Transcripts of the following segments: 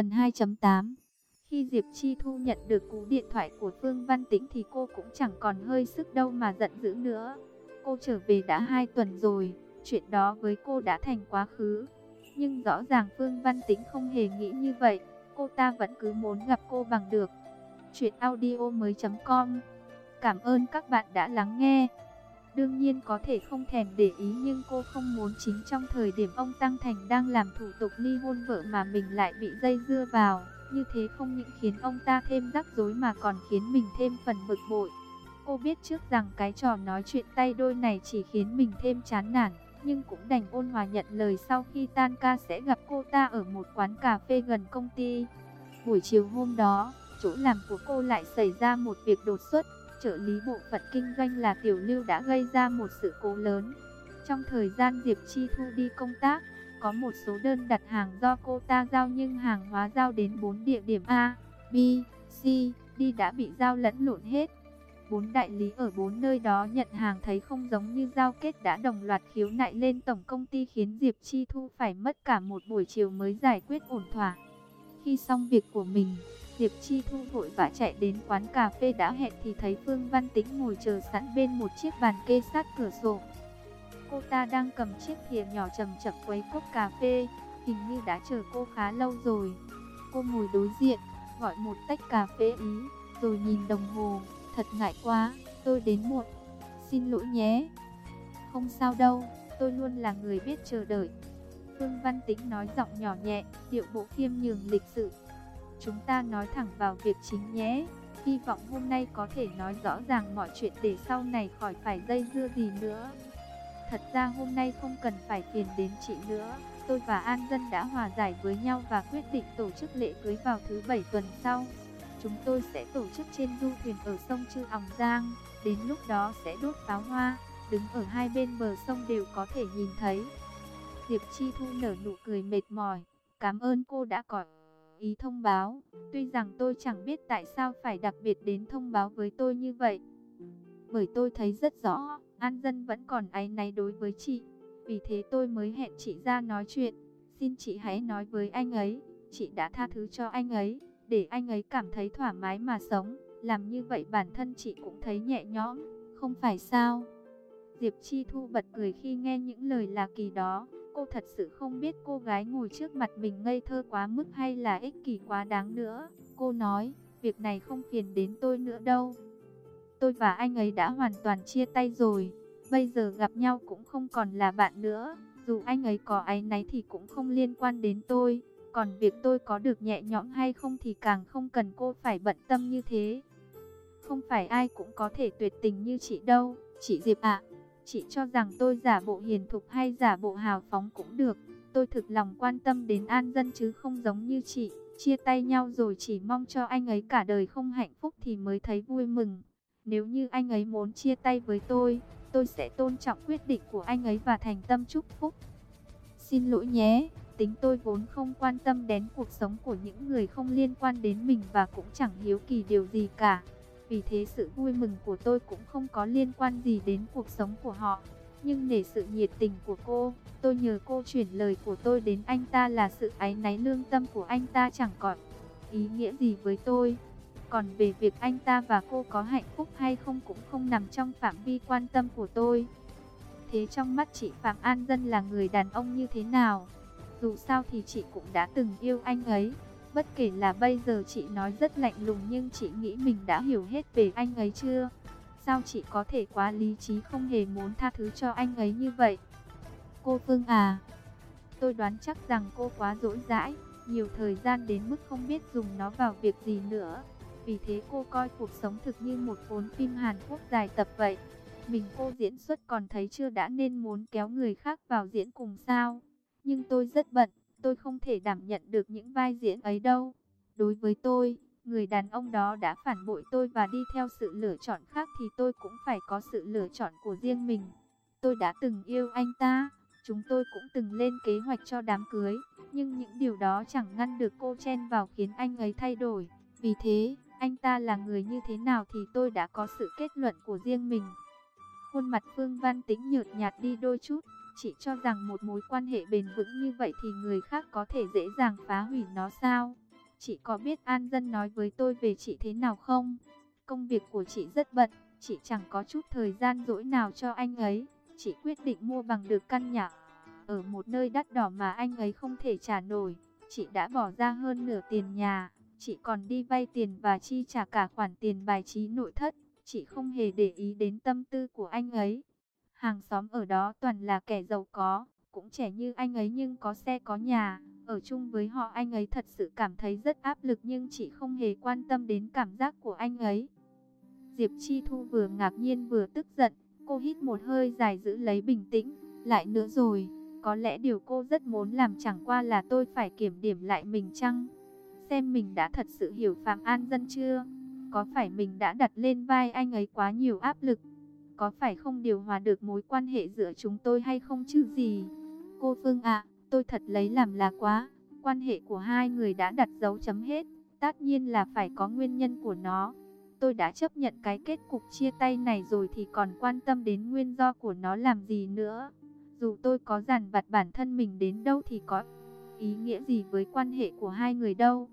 Phần 2.8 Khi Diệp Chi Thu nhận được cú điện thoại của Phương Văn Tĩnh thì cô cũng chẳng còn hơi sức đâu mà giận dữ nữa. Cô trở về đã 2 tuần rồi, chuyện đó với cô đã thành quá khứ. Nhưng rõ ràng Phương Văn Tĩnh không hề nghĩ như vậy, cô ta vẫn cứ muốn gặp cô bằng được. Chuyện audio mới.com Cảm ơn các bạn đã lắng nghe. Đương nhiên có thể không thèm để ý nhưng cô không muốn chính trong thời điểm ông Tăng Thành đang làm thủ tục ly hôn vợ mà mình lại bị dây dưa vào. Như thế không những khiến ông ta thêm rắc rối mà còn khiến mình thêm phần bực bội. Cô biết trước rằng cái trò nói chuyện tay đôi này chỉ khiến mình thêm chán nản, nhưng cũng đành ôn hòa nhận lời sau khi tan ca sẽ gặp cô ta ở một quán cà phê gần công ty. Buổi chiều hôm đó, chỗ làm của cô lại xảy ra một việc đột xuất trợ lý bộ phận kinh doanh là Tiểu Lưu đã gây ra một sự cố lớn. Trong thời gian Diệp Chi Thu đi công tác, có một số đơn đặt hàng do cô ta giao nhưng hàng hóa giao đến 4 địa điểm A, B, C, D đã bị giao lẫn lộn hết. Bốn đại lý ở bốn nơi đó nhận hàng thấy không giống như giao kết đã đồng loạt khiếu nại lên tổng công ty khiến Diệp Chi Thu phải mất cả một buổi chiều mới giải quyết ổn thỏa. Khi xong việc của mình, Diệp Chi Thu vội vã chạy đến quán cà phê đã hẹn thì thấy Phương Văn Tĩnh ngồi chờ sẵn bên một chiếc bàn kê sát cửa sổ. Cô ta đang cầm chiếc thìa nhỏ chậm chậm quấy cốc cà phê, hình như đã chờ cô khá lâu rồi. Cô ngồi đối diện, gọi một tách cà phê ý, rồi nhìn đồng hồ, thật ngại quá, tôi đến muộn. Xin lỗi nhé. Không sao đâu, tôi luôn là người biết chờ đợi. Phương Văn Tĩnh nói giọng nhỏ nhẹ, điệu bộ khiêm nhường lịch sự. Chúng ta nói thẳng vào việc chính nhé. Hy vọng hôm nay có thể nói rõ ràng mọi chuyện để sau này khỏi phải dây dưa gì nữa. Thật ra hôm nay không cần phải phiền đến chị nữa. Tôi và An Dân đã hòa giải với nhau và quyết định tổ chức lễ cưới vào thứ bảy tuần sau. Chúng tôi sẽ tổ chức trên du thuyền ở sông Chư Òng Giang. Đến lúc đó sẽ đốt pháo hoa, đứng ở hai bên bờ sông đều có thể nhìn thấy. Diệp Chi Thu nở nụ cười mệt mỏi. Cảm ơn cô đã có ý thông báo. Tuy rằng tôi chẳng biết tại sao phải đặc biệt đến thông báo với tôi như vậy. Bởi tôi thấy rất rõ, An Dân vẫn còn áy náy đối với chị. Vì thế tôi mới hẹn chị ra nói chuyện. Xin chị hãy nói với anh ấy, chị đã tha thứ cho anh ấy, để anh ấy cảm thấy thoải mái mà sống. Làm như vậy bản thân chị cũng thấy nhẹ nhõm, không phải sao? Diệp Chi Thu bật cười khi nghe những lời là kỳ đó. Cô thật sự không biết cô gái ngồi trước mặt mình ngây thơ quá mức hay là ích kỷ quá đáng nữa. Cô nói, việc này không phiền đến tôi nữa đâu. Tôi và anh ấy đã hoàn toàn chia tay rồi. Bây giờ gặp nhau cũng không còn là bạn nữa. Dù anh ấy có áy náy thì cũng không liên quan đến tôi. Còn việc tôi có được nhẹ nhõm hay không thì càng không cần cô phải bận tâm như thế. Không phải ai cũng có thể tuyệt tình như chị đâu, chị Diệp ạ. Chị cho rằng tôi giả bộ hiền thục hay giả bộ hào phóng cũng được. Tôi thực lòng quan tâm đến an dân chứ không giống như chị. Chia tay nhau rồi chỉ mong cho anh ấy cả đời không hạnh phúc thì mới thấy vui mừng. Nếu như anh ấy muốn chia tay với tôi, tôi sẽ tôn trọng quyết định của anh ấy và thành tâm chúc phúc. Xin lỗi nhé, tính tôi vốn không quan tâm đến cuộc sống của những người không liên quan đến mình và cũng chẳng hiếu kỳ điều gì cả. Vì thế sự vui mừng của tôi cũng không có liên quan gì đến cuộc sống của họ. Nhưng để sự nhiệt tình của cô, tôi nhờ cô chuyển lời của tôi đến anh ta là sự áy náy lương tâm của anh ta chẳng còn ý nghĩa gì với tôi. Còn về việc anh ta và cô có hạnh phúc hay không cũng không nằm trong phạm vi quan tâm của tôi. Thế trong mắt chị Phạm An Dân là người đàn ông như thế nào? Dù sao thì chị cũng đã từng yêu anh ấy. Bất kể là bây giờ chị nói rất lạnh lùng nhưng chị nghĩ mình đã hiểu hết về anh ấy chưa? Sao chị có thể quá lý trí không hề muốn tha thứ cho anh ấy như vậy? Cô Phương à, tôi đoán chắc rằng cô quá dỗi dãi, nhiều thời gian đến mức không biết dùng nó vào việc gì nữa. Vì thế cô coi cuộc sống thực như một cuốn phim Hàn Quốc dài tập vậy. Mình cô diễn xuất còn thấy chưa đã nên muốn kéo người khác vào diễn cùng sao. Nhưng tôi rất bận, tôi không thể đảm nhận được những vai diễn ấy đâu. Đối với tôi, người đàn ông đó đã phản bội tôi và đi theo sự lựa chọn khác thì tôi cũng phải có sự lựa chọn của riêng mình. Tôi đã từng yêu anh ta, chúng tôi cũng từng lên kế hoạch cho đám cưới, nhưng những điều đó chẳng ngăn được cô chen vào khiến anh ấy thay đổi. Vì thế, anh ta là người như thế nào thì tôi đã có sự kết luận của riêng mình. Khuôn mặt Phương Văn Tĩnh nhợt nhạt đi đôi chút, Chị cho rằng một mối quan hệ bền vững như vậy thì người khác có thể dễ dàng phá hủy nó sao? Chị có biết An Dân nói với tôi về chị thế nào không? Công việc của chị rất bận, chị chẳng có chút thời gian rỗi nào cho anh ấy. Chị quyết định mua bằng được căn nhà ở một nơi đắt đỏ mà anh ấy không thể trả nổi. Chị đã bỏ ra hơn nửa tiền nhà, chị còn đi vay tiền và chi trả cả khoản tiền bài trí nội thất. Chị không hề để ý đến tâm tư của anh ấy. Hàng xóm ở đó toàn là kẻ giàu có, cũng trẻ như anh ấy nhưng có xe có nhà. Ở chung với họ anh ấy thật sự cảm thấy rất áp lực nhưng chị không hề quan tâm đến cảm giác của anh ấy. Diệp Chi Thu vừa ngạc nhiên vừa tức giận, cô hít một hơi dài giữ lấy bình tĩnh, lại nữa rồi, có lẽ điều cô rất muốn làm chẳng qua là tôi phải kiểm điểm lại mình chăng? Xem mình đã thật sự hiểu Phạm An Dân chưa? Có phải mình đã đặt lên vai anh ấy quá nhiều áp lực? Có phải không điều hòa được mối quan hệ giữa chúng tôi hay không chứ gì? Cô Phương ạ, tôi thật lấy làm là quá. Quan hệ của hai người đã đặt dấu chấm hết. Tất nhiên là phải có nguyên nhân của nó. Tôi đã chấp nhận cái kết cục chia tay này rồi thì còn quan tâm đến nguyên do của nó làm gì nữa. Dù tôi có giàn vặt bản thân mình đến đâu thì có ý nghĩa gì với quan hệ của hai người đâu.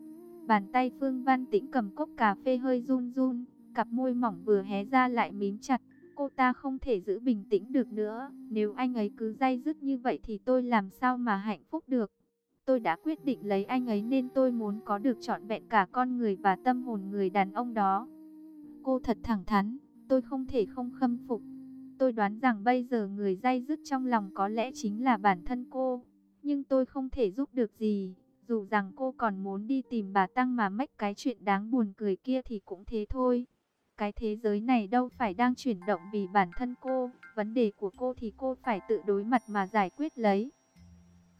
Bàn tay Phương Văn Tĩnh cầm cốc cà phê hơi run run, cặp môi mỏng vừa hé ra lại mím chặt. Cô ta không thể giữ bình tĩnh được nữa, nếu anh ấy cứ day dứt như vậy thì tôi làm sao mà hạnh phúc được. Tôi đã quyết định lấy anh ấy nên tôi muốn có được trọn vẹn cả con người và tâm hồn người đàn ông đó. Cô thật thẳng thắn, tôi không thể không khâm phục. Tôi đoán rằng bây giờ người day dứt trong lòng có lẽ chính là bản thân cô, nhưng tôi không thể giúp được gì. Dù rằng cô còn muốn đi tìm bà Tăng mà mách cái chuyện đáng buồn cười kia thì cũng thế thôi. Cái thế giới này đâu phải đang chuyển động vì bản thân cô, vấn đề của cô thì cô phải tự đối mặt mà giải quyết lấy.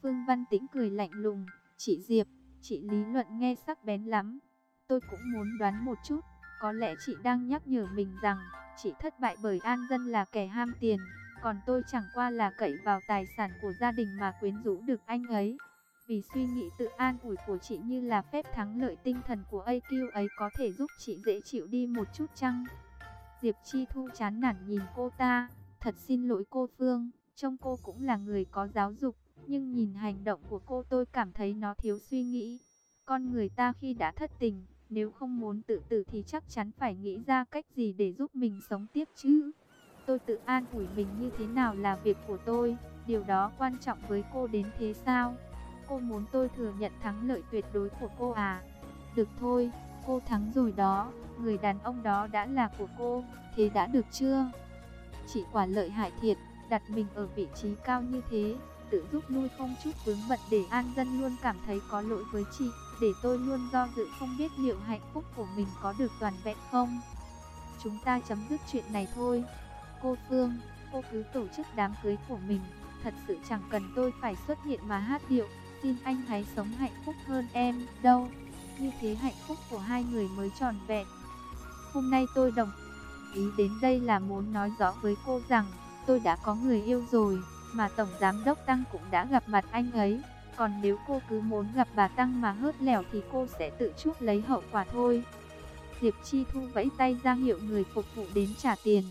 Phương Văn Tĩnh cười lạnh lùng, chị Diệp, chị lý luận nghe sắc bén lắm. Tôi cũng muốn đoán một chút, có lẽ chị đang nhắc nhở mình rằng, chị thất bại bởi an dân là kẻ ham tiền, còn tôi chẳng qua là cậy vào tài sản của gia đình mà quyến rũ được anh ấy. Vì suy nghĩ tự an ủi của chị như là phép thắng lợi tinh thần của AQ ấy có thể giúp chị dễ chịu đi một chút chăng? Diệp Chi Thu chán nản nhìn cô ta, thật xin lỗi cô Phương, trông cô cũng là người có giáo dục, nhưng nhìn hành động của cô tôi cảm thấy nó thiếu suy nghĩ. Con người ta khi đã thất tình, nếu không muốn tự tử thì chắc chắn phải nghĩ ra cách gì để giúp mình sống tiếp chứ. Tôi tự an ủi mình như thế nào là việc của tôi, điều đó quan trọng với cô đến thế sao? Cô muốn tôi thừa nhận thắng lợi tuyệt đối của cô à? Được thôi, cô thắng rồi đó, người đàn ông đó đã là của cô, thế đã được chưa? Chị quả lợi hại thiệt, đặt mình ở vị trí cao như thế, tự giúp nuôi không chút vướng bận để an dân luôn cảm thấy có lỗi với chị, để tôi luôn do dự không biết liệu hạnh phúc của mình có được toàn vẹn không. Chúng ta chấm dứt chuyện này thôi. Cô Phương, cô cứ tổ chức đám cưới của mình, thật sự chẳng cần tôi phải xuất hiện mà hát điệu, xin anh hãy sống hạnh phúc hơn em, đâu. Như thế hạnh phúc của hai người mới tròn vẹn. Hôm nay tôi đồng ý đến đây là muốn nói rõ với cô rằng, tôi đã có người yêu rồi mà Tổng Giám Đốc Tăng cũng đã gặp mặt anh ấy. Còn nếu cô cứ muốn gặp bà Tăng mà hớt lẻo thì cô sẽ tự chuốc lấy hậu quả thôi. Diệp Chi Thu vẫy tay ra hiệu người phục vụ đến trả tiền.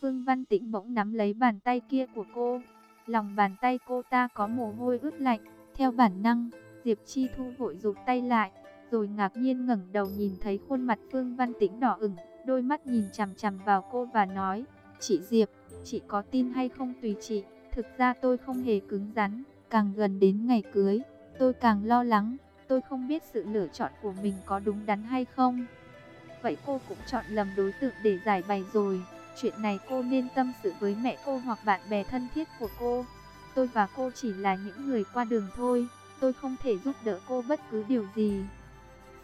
Phương Văn Tĩnh bỗng nắm lấy bàn tay kia của cô. Lòng bàn tay cô ta có mồ hôi ướt lạnh. Theo bản năng, Diệp Chi Thu vội rụt tay lại, rồi ngạc nhiên ngẩng đầu nhìn thấy khuôn mặt Phương Văn Tĩnh đỏ ửng, đôi mắt nhìn chằm chằm vào cô và nói, "Chị Diệp, chị có tin hay không tùy chị." Thực ra tôi không hề cứng rắn, càng gần đến ngày cưới, tôi càng lo lắng, tôi không biết sự lựa chọn của mình có đúng đắn hay không. Vậy cô cũng chọn lầm đối tượng để giải bày rồi, chuyện này cô nên tâm sự với mẹ cô hoặc bạn bè thân thiết của cô. Tôi và cô chỉ là những người qua đường thôi, tôi không thể giúp đỡ cô bất cứ điều gì.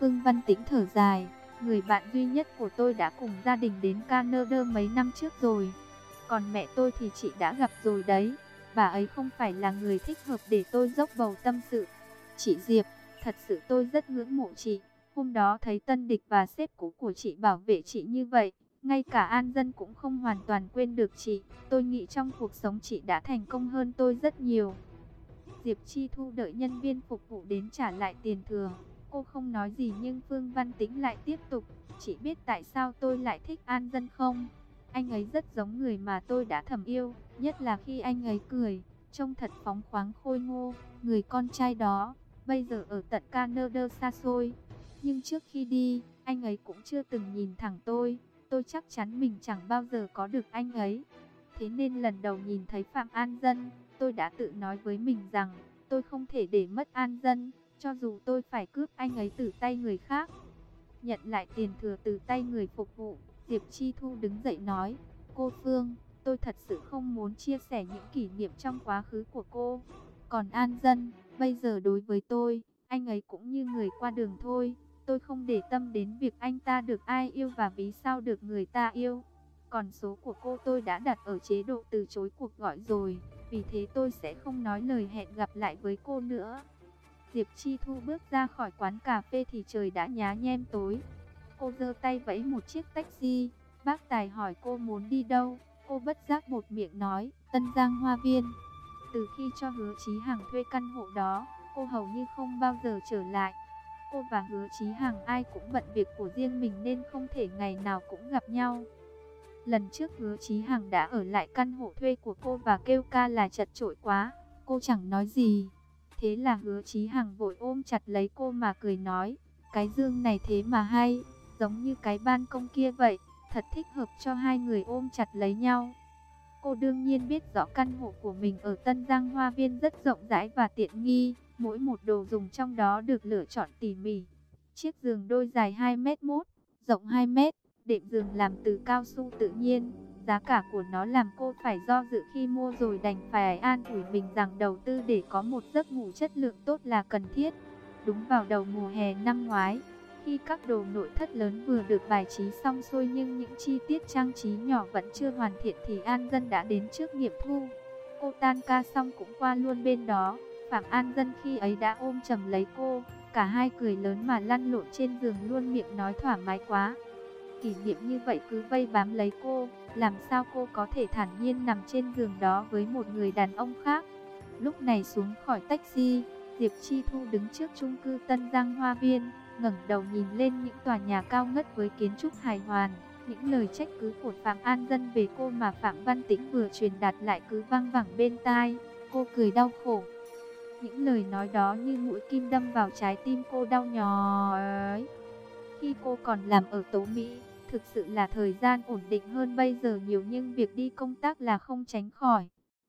Phương Văn Tĩnh thở dài, người bạn duy nhất của tôi đã cùng gia đình đến Canada mấy năm trước rồi. Còn mẹ tôi thì chị đã gặp rồi đấy bà ấy không phải là người thích hợp để tôi dốc bầu tâm sự. Chị Diệp, thật sự tôi rất ngưỡng mộ chị. Hôm đó thấy tân địch và sếp cũ của chị bảo vệ chị như vậy, ngay cả an dân cũng không hoàn toàn quên được chị. Tôi nghĩ trong cuộc sống chị đã thành công hơn tôi rất nhiều. Diệp Chi Thu đợi nhân viên phục vụ đến trả lại tiền thừa. Cô không nói gì nhưng Phương Văn Tĩnh lại tiếp tục. Chị biết tại sao tôi lại thích an dân không? Anh ấy rất giống người mà tôi đã thầm yêu, nhất là khi anh ấy cười, trông thật phóng khoáng khôi ngô, người con trai đó, bây giờ ở tận Canada xa xôi. Nhưng trước khi đi, anh ấy cũng chưa từng nhìn thẳng tôi. Tôi chắc chắn mình chẳng bao giờ có được anh ấy. Thế nên lần đầu nhìn thấy Phạm An Dân, tôi đã tự nói với mình rằng tôi không thể để mất An Dân, cho dù tôi phải cướp anh ấy từ tay người khác. Nhận lại tiền thừa từ tay người phục vụ, Diệp Chi Thu đứng dậy nói, cô Phương, tôi thật sự không muốn chia sẻ những kỷ niệm trong quá khứ của cô. Còn An Dân, bây giờ đối với tôi, anh ấy cũng như người qua đường thôi. Tôi không để tâm đến việc anh ta được ai yêu và vì sao được người ta yêu. Còn số của cô tôi đã đặt ở chế độ từ chối cuộc gọi rồi. Vì thế tôi sẽ không nói lời hẹn gặp lại với cô nữa. Diệp Chi Thu bước ra khỏi quán cà phê thì trời đã nhá nhem tối. Cô giơ tay vẫy một chiếc taxi. Bác Tài hỏi cô muốn đi đâu. Cô bất giác một miệng nói, Tân Giang Hoa Viên. Từ khi cho hứa Chí Hằng thuê căn hộ đó, cô hầu như không bao giờ trở lại. Cô và hứa Chí Hằng ai cũng bận việc của riêng mình nên không thể ngày nào cũng gặp nhau. Lần trước hứa Chí Hằng đã ở lại căn hộ thuê của cô và kêu ca là chật trội quá, cô chẳng nói gì. Thế là hứa Chí Hằng vội ôm chặt lấy cô mà cười nói, cái dương này thế mà hay, giống như cái ban công kia vậy, thật thích hợp cho hai người ôm chặt lấy nhau. Cô đương nhiên biết rõ căn hộ của mình ở Tân Giang Hoa Viên rất rộng rãi và tiện nghi, mỗi một đồ dùng trong đó được lựa chọn tỉ mỉ. Chiếc giường đôi dài 2 m 1, rộng 2 m, đệm giường làm từ cao su tự nhiên. Giá cả của nó làm cô phải do dự khi mua rồi đành phải an ủi mình rằng đầu tư để có một giấc ngủ chất lượng tốt là cần thiết. Đúng vào đầu mùa hè năm ngoái, khi các đồ nội thất lớn vừa được bài trí xong xuôi nhưng những chi tiết trang trí nhỏ vẫn chưa hoàn thiện thì An Dân đã đến trước nghiệp thu. Cô tan ca xong cũng qua luôn bên đó. Phạm An Dân khi ấy đã ôm chầm lấy cô. Cả hai cười lớn mà lăn lộn trên giường luôn miệng nói thoải mái quá. Kỷ niệm như vậy cứ vây bám lấy cô. Làm sao cô có thể thản nhiên nằm trên giường đó với một người đàn ông khác. Lúc này xuống khỏi taxi, Diệp Chi Thu đứng trước chung cư Tân Giang Hoa Viên ngẩng đầu nhìn lên những tòa nhà cao ngất với kiến trúc hài hoàn. Những lời trách cứ của Phạm An Dân về cô mà Phạm Văn Tĩnh vừa truyền đạt lại cứ vang vẳng bên tai. Cô cười đau khổ. Những lời nói đó như mũi kim đâm vào trái tim cô đau nhói. Khi cô còn làm ở Tố Mỹ, thực sự là thời gian ổn định hơn bây giờ nhiều nhưng việc đi công tác là không tránh khỏi.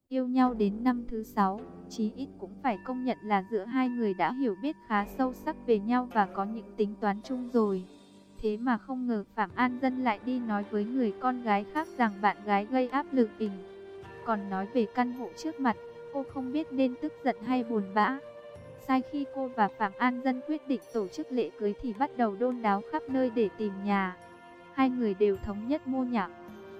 Yêu nhau đến năm thứ sáu, chí ít cũng phải công nhận là giữa hai người đã hiểu biết khá sâu sắc về nhau và có những tính toán chung rồi. Thế mà không ngờ Phạm An Dân lại đi nói với người con gái khác rằng bạn gái gây áp lực bình. Còn nói về căn hộ trước mặt, cô không biết nên tức giận hay buồn bã. Sai khi cô và Phạm An Dân quyết định tổ chức lễ cưới thì bắt đầu đôn đáo khắp nơi để tìm nhà. Hai người đều thống nhất mua nhà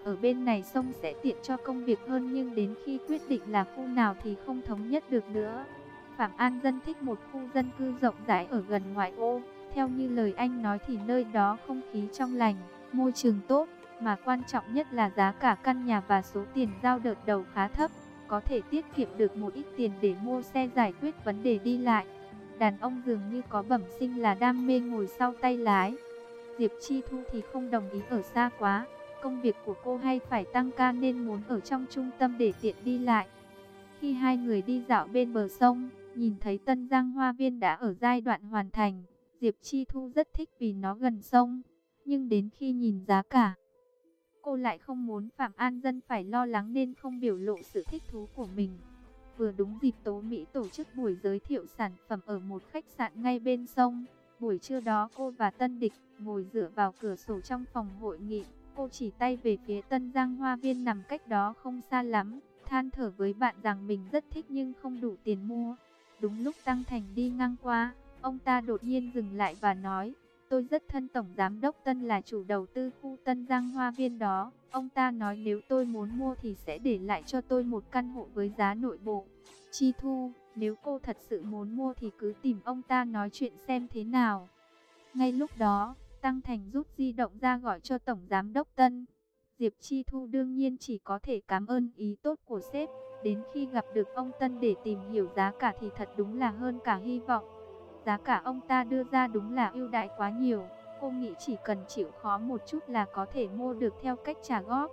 ở bên này sông sẽ tiện cho công việc hơn nhưng đến khi quyết định là khu nào thì không thống nhất được nữa. Phạm An Dân thích một khu dân cư rộng rãi ở gần ngoại ô. Theo như lời anh nói thì nơi đó không khí trong lành, môi trường tốt, mà quan trọng nhất là giá cả căn nhà và số tiền giao đợt đầu khá thấp, có thể tiết kiệm được một ít tiền để mua xe giải quyết vấn đề đi lại. Đàn ông dường như có bẩm sinh là đam mê ngồi sau tay lái. Diệp Chi Thu thì không đồng ý ở xa quá, công việc của cô hay phải tăng ca nên muốn ở trong trung tâm để tiện đi lại. Khi hai người đi dạo bên bờ sông, nhìn thấy Tân Giang Hoa Viên đã ở giai đoạn hoàn thành, Diệp Chi Thu rất thích vì nó gần sông. Nhưng đến khi nhìn giá cả, cô lại không muốn Phạm An Dân phải lo lắng nên không biểu lộ sự thích thú của mình. Vừa đúng dịp Tố Mỹ tổ chức buổi giới thiệu sản phẩm ở một khách sạn ngay bên sông. Buổi trưa đó cô và Tân Địch ngồi dựa vào cửa sổ trong phòng hội nghị. Cô chỉ tay về phía Tân Giang Hoa Viên nằm cách đó không xa lắm, than thở với bạn rằng mình rất thích nhưng không đủ tiền mua. Đúng lúc Tăng Thành đi ngang qua, ông ta đột nhiên dừng lại và nói, tôi rất thân Tổng Giám Đốc Tân là chủ đầu tư khu Tân Giang Hoa Viên đó. Ông ta nói nếu tôi muốn mua thì sẽ để lại cho tôi một căn hộ với giá nội bộ. Chi Thu, nếu cô thật sự muốn mua thì cứ tìm ông ta nói chuyện xem thế nào. Ngay lúc đó, Tăng Thành rút di động ra gọi cho Tổng Giám Đốc Tân. Diệp Chi Thu đương nhiên chỉ có thể cảm ơn ý tốt của sếp. Đến khi gặp được ông Tân để tìm hiểu giá cả thì thật đúng là hơn cả hy vọng. Giá cả ông ta đưa ra đúng là ưu đại quá nhiều. Cô nghĩ chỉ cần chịu khó một chút là có thể mua được theo cách trả góp.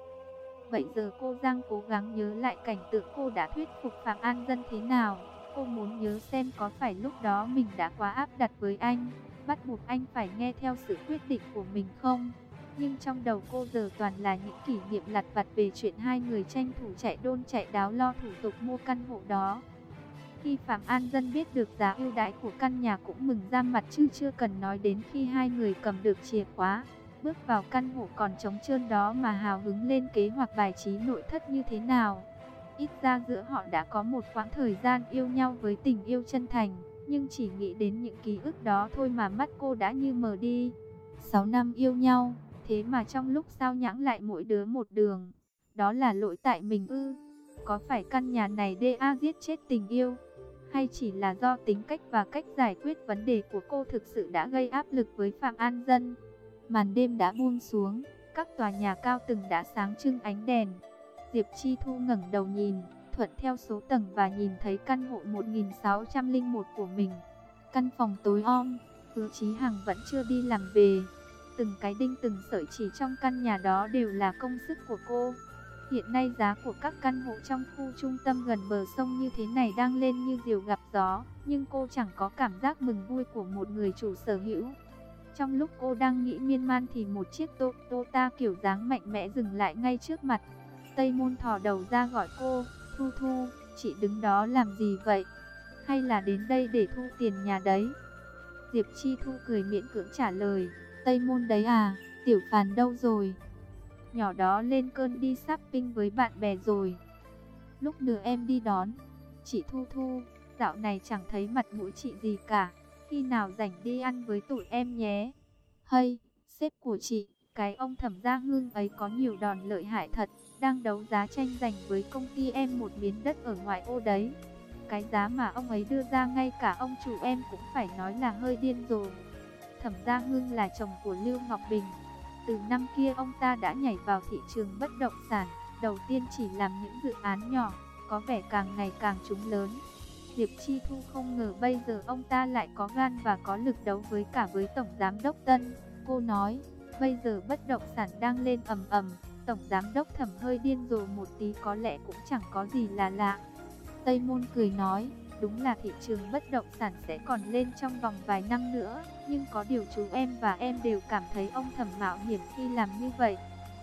Vậy giờ cô Giang cố gắng nhớ lại cảnh tượng cô đã thuyết phục Phạm An Dân thế nào. Cô muốn nhớ xem có phải lúc đó mình đã quá áp đặt với anh, bắt buộc anh phải nghe theo sự quyết định của mình không? Nhưng trong đầu cô giờ toàn là những kỷ niệm lặt vặt về chuyện hai người tranh thủ chạy đôn chạy đáo lo thủ tục mua căn hộ đó. Khi Phạm An Dân biết được giá ưu đãi của căn nhà cũng mừng ra mặt chứ chưa cần nói đến khi hai người cầm được chìa khóa. Bước vào căn hộ còn trống trơn đó mà hào hứng lên kế hoạch bài trí nội thất như thế nào. Ít ra giữa họ đã có một quãng thời gian yêu nhau với tình yêu chân thành, nhưng chỉ nghĩ đến những ký ức đó thôi mà mắt cô đã như mờ đi. 6 năm yêu nhau, thế mà trong lúc sao nhãng lại mỗi đứa một đường. Đó là lỗi tại mình ư. Có phải căn nhà này DA giết chết tình yêu? Hay chỉ là do tính cách và cách giải quyết vấn đề của cô thực sự đã gây áp lực với Phạm An Dân? Màn đêm đã buông xuống, các tòa nhà cao từng đã sáng trưng ánh đèn. Diệp Chi Thu ngẩng đầu nhìn, thuận theo số tầng và nhìn thấy căn hộ 1601 của mình. Căn phòng tối om, Hứa Chí Hằng vẫn chưa đi làm về. Từng cái đinh từng sợi chỉ trong căn nhà đó đều là công sức của cô. Hiện nay giá của các căn hộ trong khu trung tâm gần bờ sông như thế này đang lên như diều gặp gió, nhưng cô chẳng có cảm giác mừng vui của một người chủ sở hữu. Trong lúc cô đang nghĩ miên man thì một chiếc Toyota kiểu dáng mạnh mẽ dừng lại ngay trước mặt. Tây Môn thò đầu ra gọi cô, Thu Thu, chị đứng đó làm gì vậy? Hay là đến đây để thu tiền nhà đấy? Diệp Chi Thu cười miễn cưỡng trả lời, Tây Môn đấy à, Tiểu Phàn đâu rồi? Nhỏ đó lên cơn đi shopping với bạn bè rồi. Lúc nữa em đi đón, chị Thu Thu, dạo này chẳng thấy mặt mũi chị gì cả, khi nào rảnh đi ăn với tụi em nhé. Hay, sếp của chị, cái ông thẩm gia hương ấy có nhiều đòn lợi hại thật, đang đấu giá tranh giành với công ty em một miếng đất ở ngoại ô đấy. Cái giá mà ông ấy đưa ra ngay cả ông chủ em cũng phải nói là hơi điên rồi. Thẩm Gia hương là chồng của Lưu Ngọc Bình. Từ năm kia ông ta đã nhảy vào thị trường bất động sản, đầu tiên chỉ làm những dự án nhỏ, có vẻ càng ngày càng trúng lớn. Diệp Chi Thu không ngờ bây giờ ông ta lại có gan và có lực đấu với cả với Tổng Giám Đốc Tân. Cô nói, bây giờ bất động sản đang lên ầm ầm, Tổng Giám Đốc thẩm hơi điên rồi một tí có lẽ cũng chẳng có gì là lạ. Tây Môn cười nói, đúng là thị trường bất động sản sẽ còn lên trong vòng vài năm nữa, nhưng có điều chú em và em đều cảm thấy ông thẩm mạo hiểm khi làm như vậy.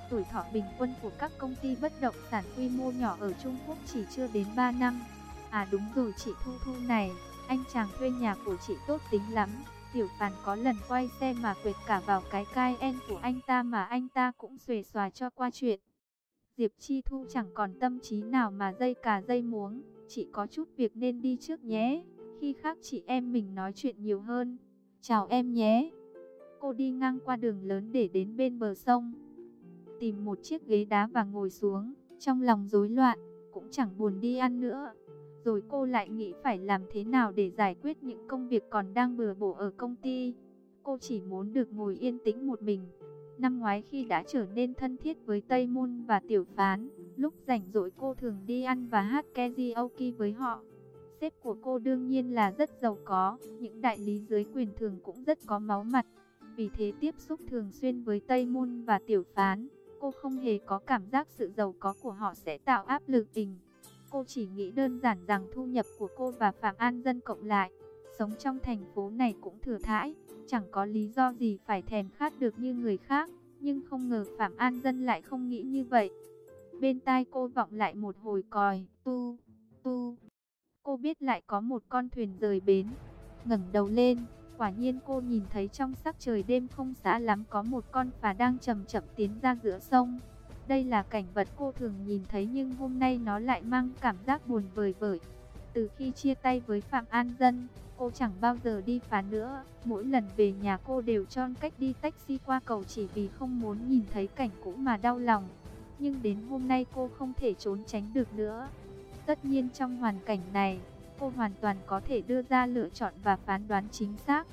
Tuổi thọ bình quân của các công ty bất động sản quy mô nhỏ ở Trung Quốc chỉ chưa đến 3 năm. À đúng rồi chị Thu Thu này, anh chàng thuê nhà của chị tốt tính lắm. Tiểu Phàn có lần quay xe mà quệt cả vào cái cai en của anh ta mà anh ta cũng xuề xòa cho qua chuyện. Diệp Chi Thu chẳng còn tâm trí nào mà dây cà dây muống. Chị có chút việc nên đi trước nhé. Khi khác chị em mình nói chuyện nhiều hơn. Chào em nhé. Cô đi ngang qua đường lớn để đến bên bờ sông. Tìm một chiếc ghế đá và ngồi xuống. Trong lòng rối loạn, cũng chẳng buồn đi ăn nữa. Rồi cô lại nghĩ phải làm thế nào để giải quyết những công việc còn đang bừa bộn ở công ty. Cô chỉ muốn được ngồi yên tĩnh một mình. Năm ngoái khi đã trở nên thân thiết với Tây Môn và Tiểu Phán, lúc rảnh rỗi cô thường đi ăn và hát karaoke với họ. Sếp của cô đương nhiên là rất giàu có, những đại lý dưới quyền thường cũng rất có máu mặt. Vì thế tiếp xúc thường xuyên với Tây Môn và Tiểu Phán, cô không hề có cảm giác sự giàu có của họ sẽ tạo áp lực tình. Cô chỉ nghĩ đơn giản rằng thu nhập của cô và Phạm An Dân cộng lại, sống trong thành phố này cũng thừa thãi, chẳng có lý do gì phải thèm khát được như người khác. Nhưng không ngờ Phạm An Dân lại không nghĩ như vậy. Bên tai cô vọng lại một hồi còi, tu, tu. Cô biết lại có một con thuyền rời bến. ngẩng đầu lên, quả nhiên cô nhìn thấy trong sắc trời đêm không xa lắm có một con phà đang chậm chậm tiến ra giữa sông. Đây là cảnh vật cô thường nhìn thấy nhưng hôm nay nó lại mang cảm giác buồn vời vợi. Từ khi chia tay với Phạm An Dân, cô chẳng bao giờ đi phá nữa. Mỗi lần về nhà cô đều chọn cách đi taxi qua cầu chỉ vì không muốn nhìn thấy cảnh cũ mà đau lòng. Nhưng đến hôm nay cô không thể trốn tránh được nữa. Tất nhiên trong hoàn cảnh này, cô hoàn toàn có thể đưa ra lựa chọn và phán đoán chính xác.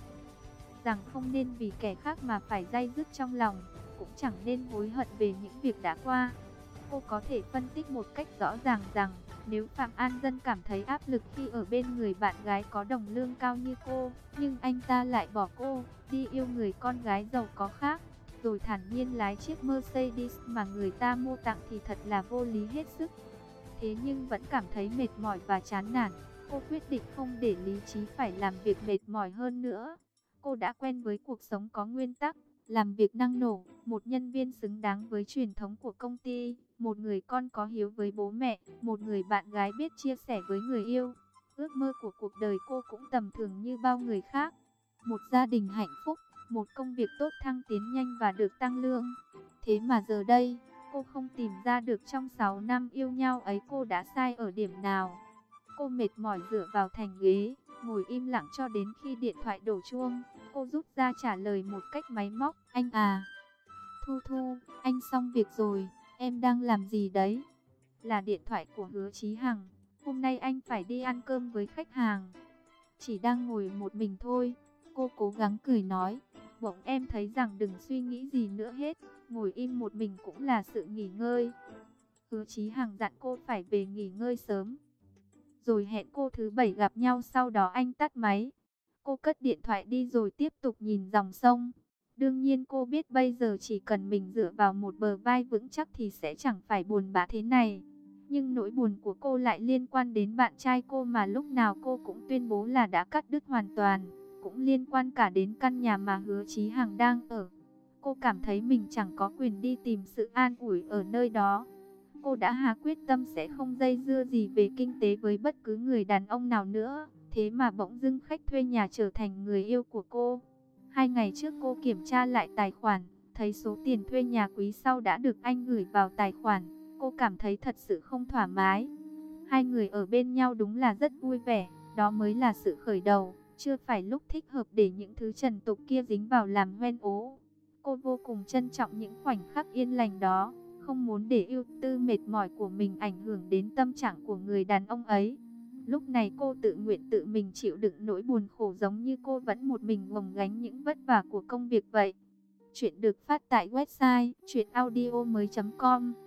Rằng không nên vì kẻ khác mà phải dây dứt trong lòng, cũng chẳng nên hối hận về những việc đã qua. Cô có thể phân tích một cách rõ ràng rằng, nếu Phạm An Dân cảm thấy áp lực khi ở bên người bạn gái có đồng lương cao như cô, nhưng anh ta lại bỏ cô, đi yêu người con gái giàu có khác, rồi thản nhiên lái chiếc Mercedes mà người ta mua tặng thì thật là vô lý hết sức. Thế nhưng vẫn cảm thấy mệt mỏi và chán nản, cô quyết định không để lý trí phải làm việc mệt mỏi hơn nữa. Cô đã quen với cuộc sống có nguyên tắc, làm việc năng nổ, một nhân viên xứng đáng với truyền thống của công ty, một người con có hiếu với bố mẹ, một người bạn gái biết chia sẻ với người yêu. Ước mơ của cuộc đời cô cũng tầm thường như bao người khác. Một gia đình hạnh phúc, một công việc tốt thăng tiến nhanh và được tăng lương. Thế mà giờ đây, cô không tìm ra được trong 6 năm yêu nhau ấy cô đã sai ở điểm nào. Cô mệt mỏi dựa vào thành ghế, ngồi im lặng cho đến khi điện thoại đổ chuông. Cô rút ra trả lời một cách máy móc, anh à. Thu Thu, anh xong việc rồi, em đang làm gì đấy? Là điện thoại của hứa Chí Hằng, hôm nay anh phải đi ăn cơm với khách hàng. Chỉ đang ngồi một mình thôi, cô cố gắng cười nói. Bỗng em thấy rằng đừng suy nghĩ gì nữa hết, ngồi im một mình cũng là sự nghỉ ngơi. Hứa Chí Hằng dặn cô phải về nghỉ ngơi sớm. Rồi hẹn cô thứ bảy gặp nhau sau đó anh tắt máy. Cô cất điện thoại đi rồi tiếp tục nhìn dòng sông. Đương nhiên cô biết bây giờ chỉ cần mình dựa vào một bờ vai vững chắc thì sẽ chẳng phải buồn bã thế này. Nhưng nỗi buồn của cô lại liên quan đến bạn trai cô mà lúc nào cô cũng tuyên bố là đã cắt đứt hoàn toàn. Cũng liên quan cả đến căn nhà mà hứa Chí Hằng đang ở. Cô cảm thấy mình chẳng có quyền đi tìm sự an ủi ở nơi đó. Cô đã hạ quyết tâm sẽ không dây dưa gì về kinh tế với bất cứ người đàn ông nào nữa. Thế mà bỗng dưng khách thuê nhà trở thành người yêu của cô. Hai ngày trước cô kiểm tra lại tài khoản, thấy số tiền thuê nhà quý sau đã được anh gửi vào tài khoản. Cô cảm thấy thật sự không thoải mái. Hai người ở bên nhau đúng là rất vui vẻ, đó mới là sự khởi đầu, chưa phải lúc thích hợp để những thứ trần tục kia dính vào làm hoen ố. Cô vô cùng trân trọng những khoảnh khắc yên lành đó, không muốn để yêu tư mệt mỏi của mình ảnh hưởng đến tâm trạng của người đàn ông ấy. Lúc này cô tự nguyện tự mình chịu đựng nỗi buồn khổ giống như cô vẫn một mình gồng gánh những vất vả của công việc vậy. Chuyện được phát tại website chuyenaudio.com